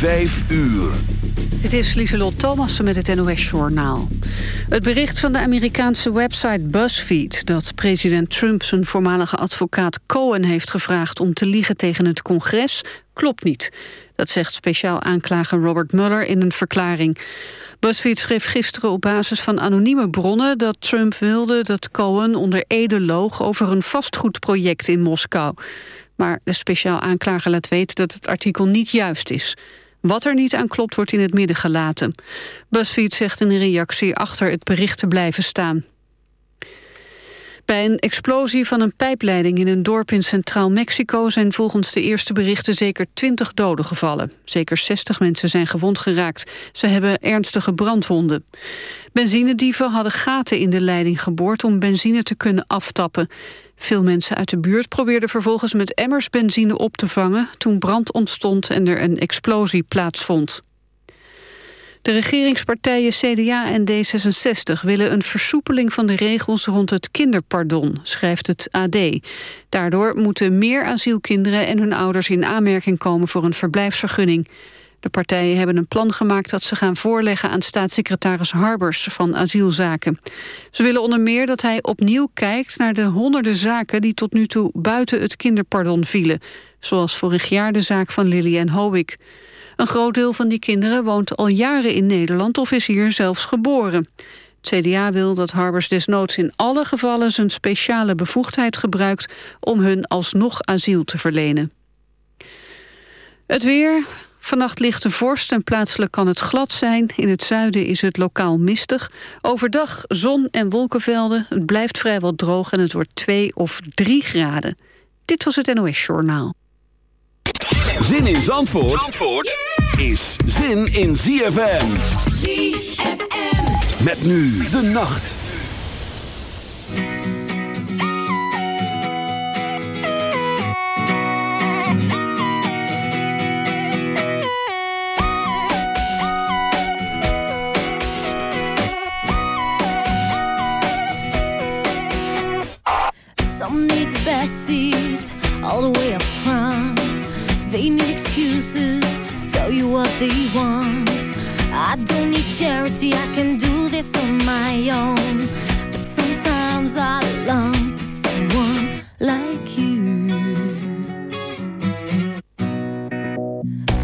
Vijf uur. Dit is Lieselot Thomassen met het NOS-journaal. Het bericht van de Amerikaanse website BuzzFeed... dat president Trump zijn voormalige advocaat Cohen heeft gevraagd... om te liegen tegen het congres, klopt niet. Dat zegt speciaal aanklager Robert Mueller in een verklaring. BuzzFeed schreef gisteren op basis van anonieme bronnen... dat Trump wilde dat Cohen onder ede loog... over een vastgoedproject in Moskou. Maar de speciaal aanklager laat weten dat het artikel niet juist is... Wat er niet aan klopt, wordt in het midden gelaten. BuzzFeed zegt in een reactie achter het bericht te blijven staan. Bij een explosie van een pijpleiding in een dorp in Centraal Mexico... zijn volgens de eerste berichten zeker 20 doden gevallen. Zeker 60 mensen zijn gewond geraakt. Ze hebben ernstige brandwonden. Benzinedieven hadden gaten in de leiding geboord... om benzine te kunnen aftappen. Veel mensen uit de buurt probeerden vervolgens met emmers benzine op te vangen... toen brand ontstond en er een explosie plaatsvond. De regeringspartijen CDA en D66 willen een versoepeling van de regels rond het kinderpardon, schrijft het AD. Daardoor moeten meer asielkinderen en hun ouders in aanmerking komen voor een verblijfsvergunning. De partijen hebben een plan gemaakt dat ze gaan voorleggen aan staatssecretaris Harbers van asielzaken. Ze willen onder meer dat hij opnieuw kijkt naar de honderden zaken die tot nu toe buiten het kinderpardon vielen. Zoals vorig jaar de zaak van Lily en Howick. Een groot deel van die kinderen woont al jaren in Nederland of is hier zelfs geboren. Het CDA wil dat Harbers desnoods in alle gevallen zijn speciale bevoegdheid gebruikt om hun alsnog asiel te verlenen. Het weer, Vannacht ligt de vorst en plaatselijk kan het glad zijn. In het zuiden is het lokaal mistig. Overdag zon en wolkenvelden. Het blijft vrijwel droog en het wordt 2 of 3 graden. Dit was het NOS Journaal. Zin in Zandvoort, Zandvoort is zin in ZFM. ZFM. Met nu de nacht. Some need the best seat all the way up front. They need excuses to tell you what they want. I don't need charity, I can do this on my own. But sometimes I long for someone like you.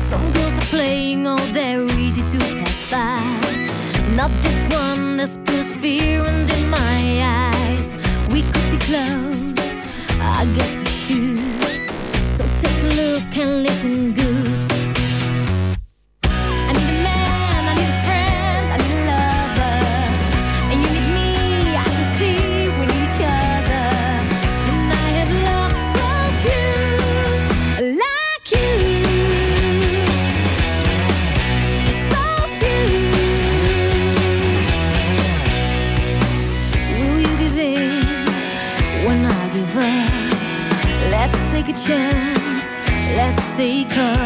Some girls are playing, oh, they're easy to pass by. Not this one, there's perseverance in my eyes. We could be close, I guess we should. So take a look and listen good. Let's take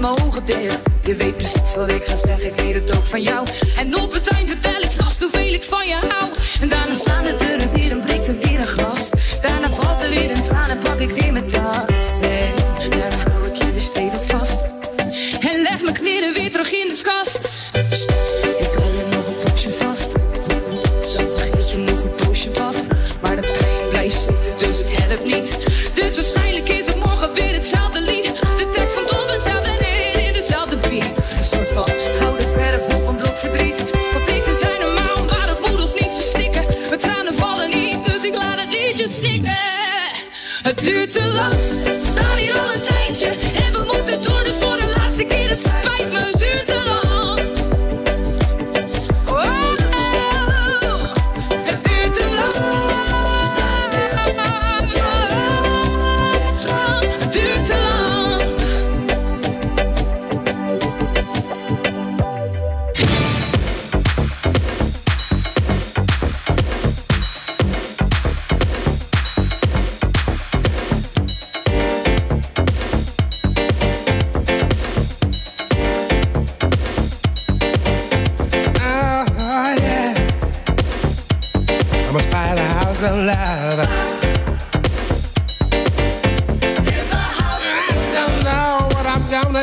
Met mijn. Je weet precies wat ik ga zeggen, ik weet het ook van jou. En op het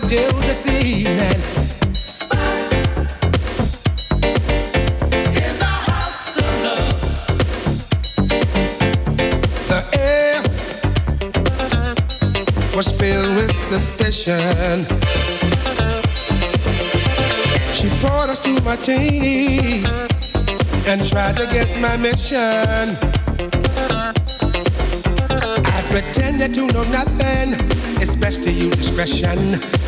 gonna do this evening. The air was filled with suspicion. She poured us two martini and tried to guess my mission. I pretended to know nothing. It's best to use discretion.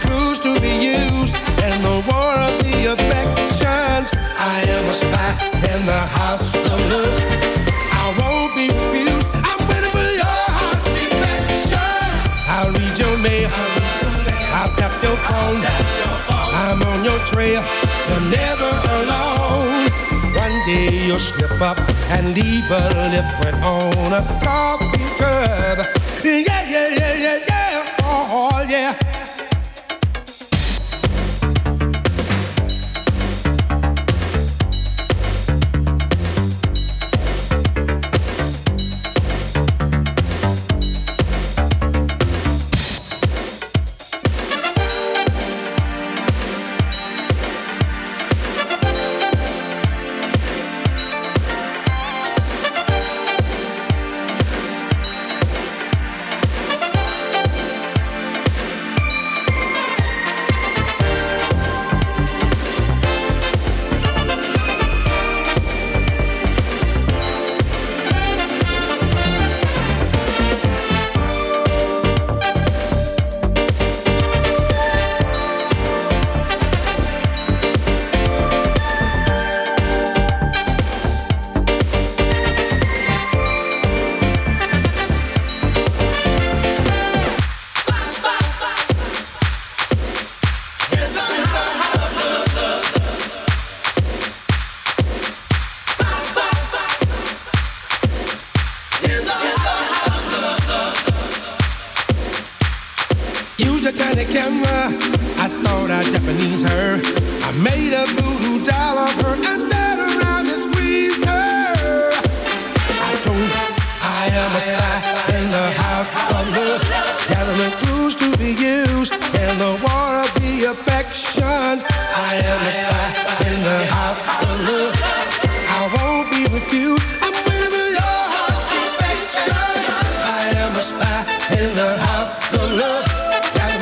clues to be used in the war of the affections. I am a spy in the house of love. I won't be refused. I'm waiting for your heart's. I'll read your mail. I'll tap your phone. I'm on your trail. You're never alone. One day you'll slip up and leave a lip print on a coffee cup. Yeah, yeah, yeah, yeah, yeah. Oh, yeah.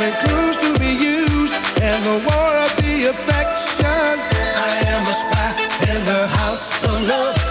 and to be used the war of the affections. I am a spy in the house of love.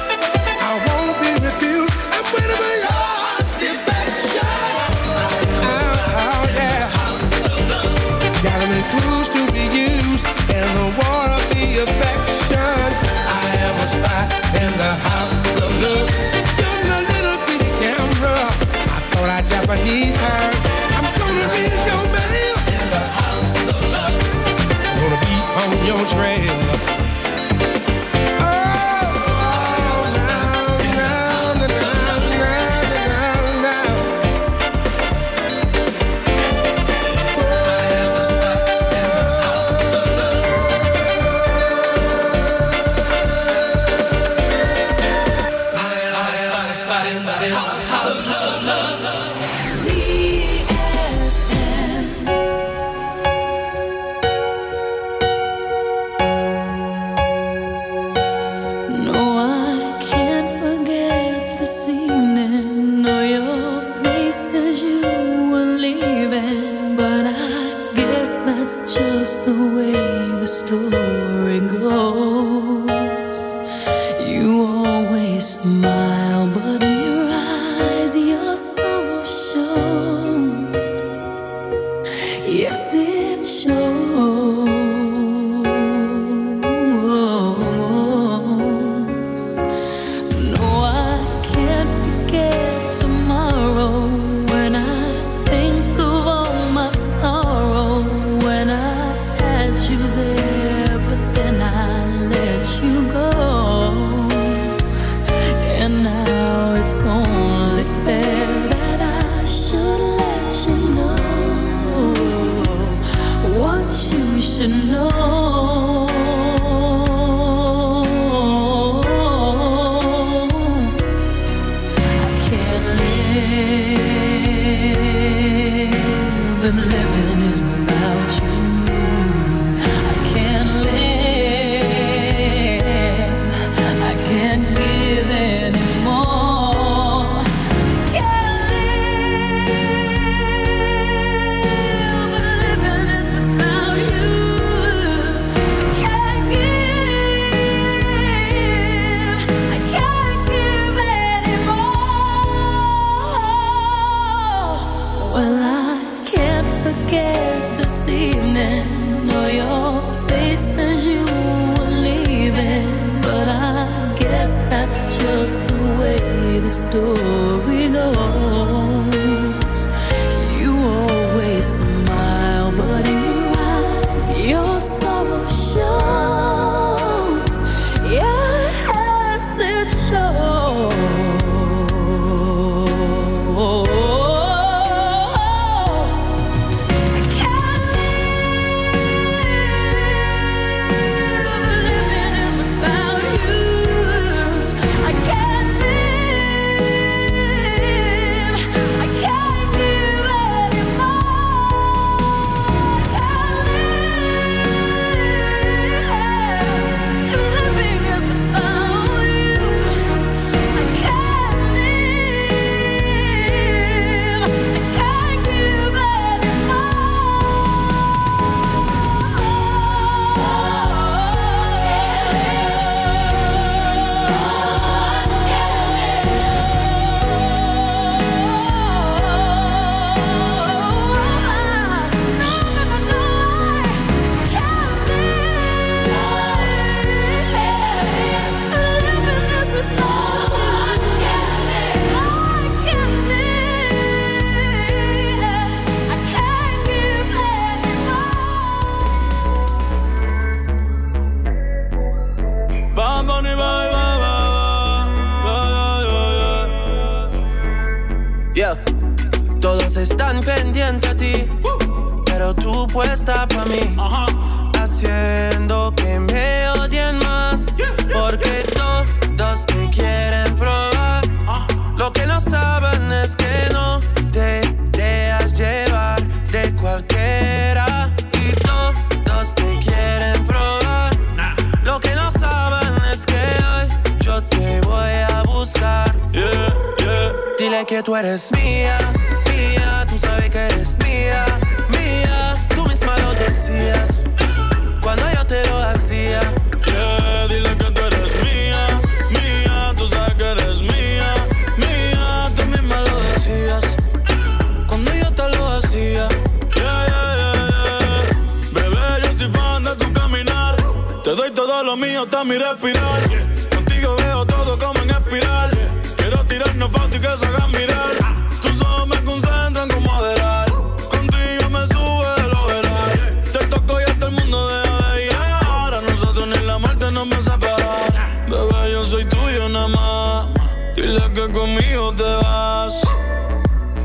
soy tuyo nada más. Dile que conmigo te vas.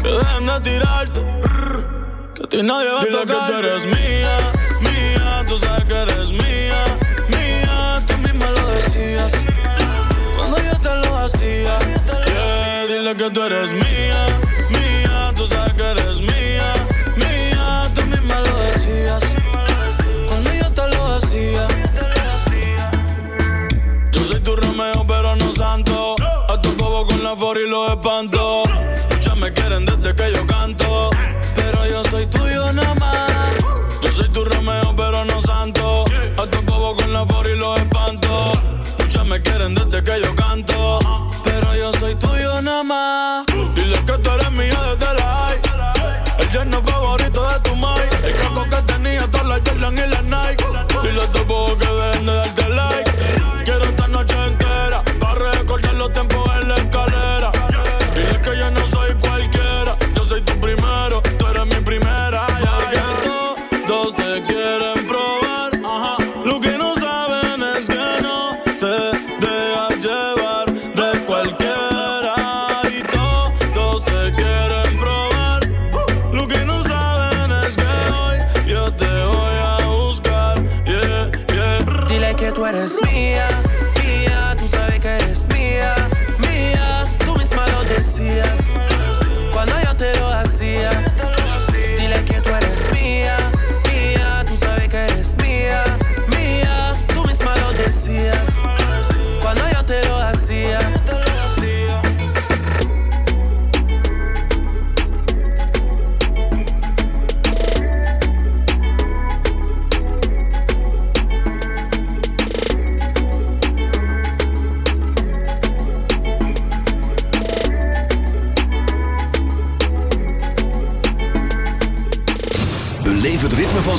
Que dejen de tirarte. Que a ti nadie va Dile a tocar. que tú eres mía, mía. Tú sabes que eres mía, mía. Tú misma lo decías. Cuando yo te lo hacía. Yeah, dile que tú eres mía fuori los espantó. Muchas me quieren desde que yo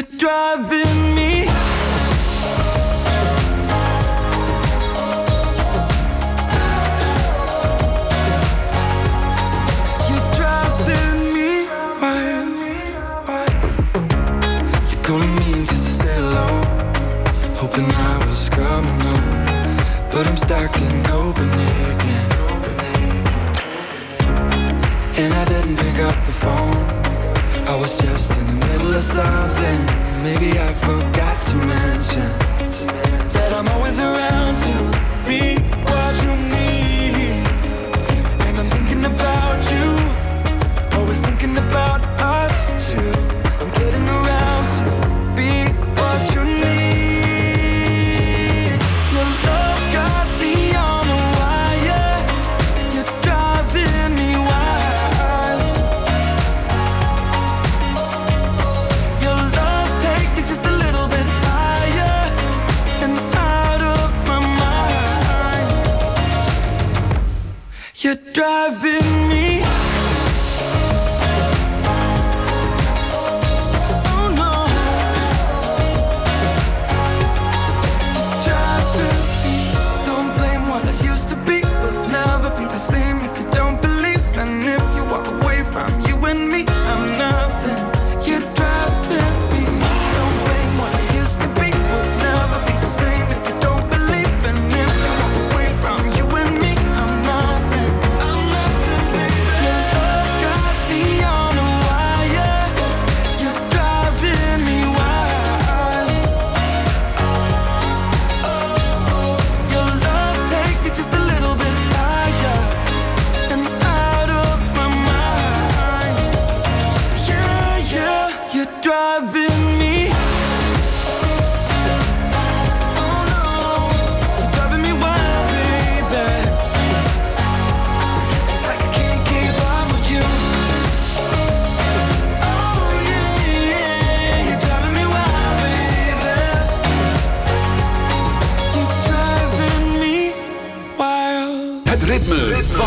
You're driving me you're driving me you're calling hoping I was coming home, but I'm stuck in Copenhagen. And I didn't pick up the phone. I was just in the middle of something. Maybe I forgot to mention That I'm always around to be what you need. And I'm thinking about you Always thinking about driving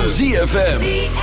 ZFM.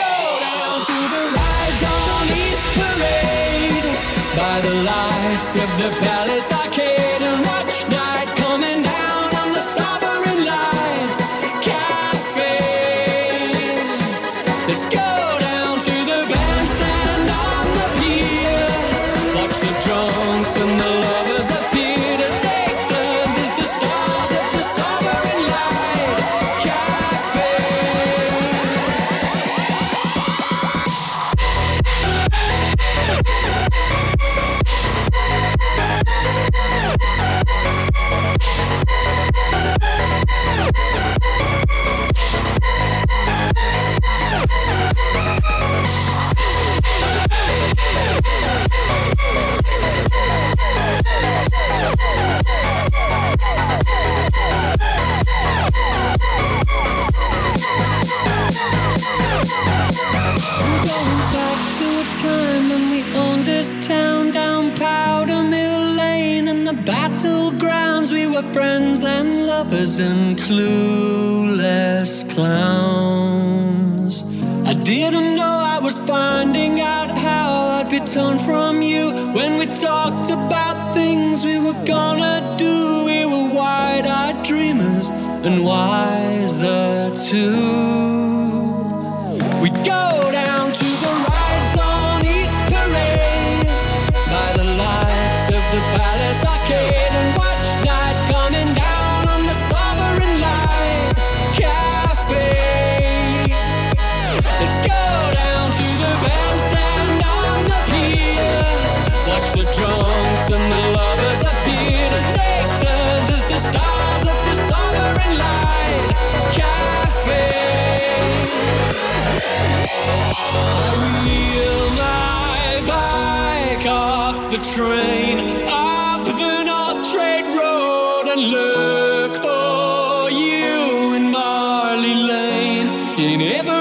Let's go! turn from In every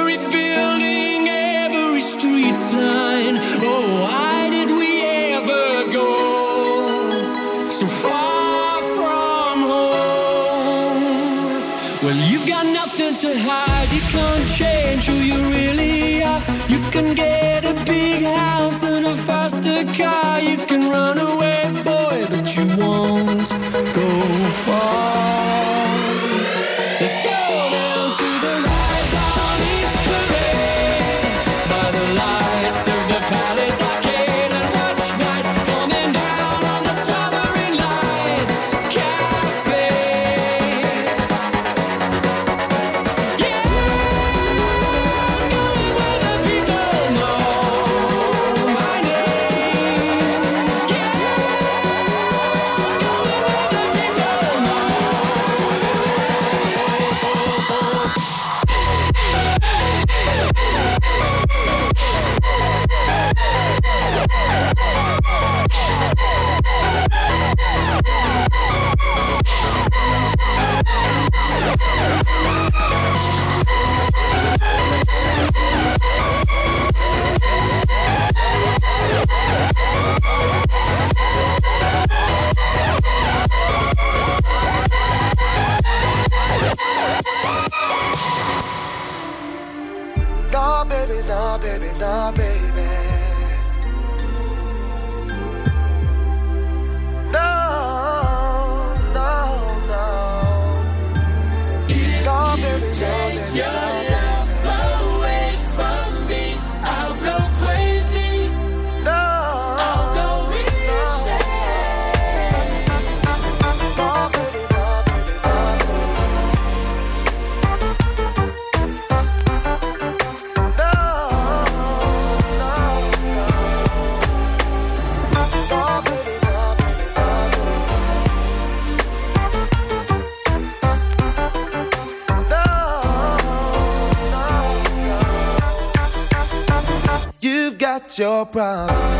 your problems,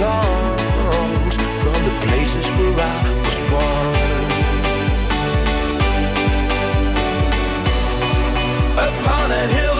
songs from the places where I was born. Upon a hill.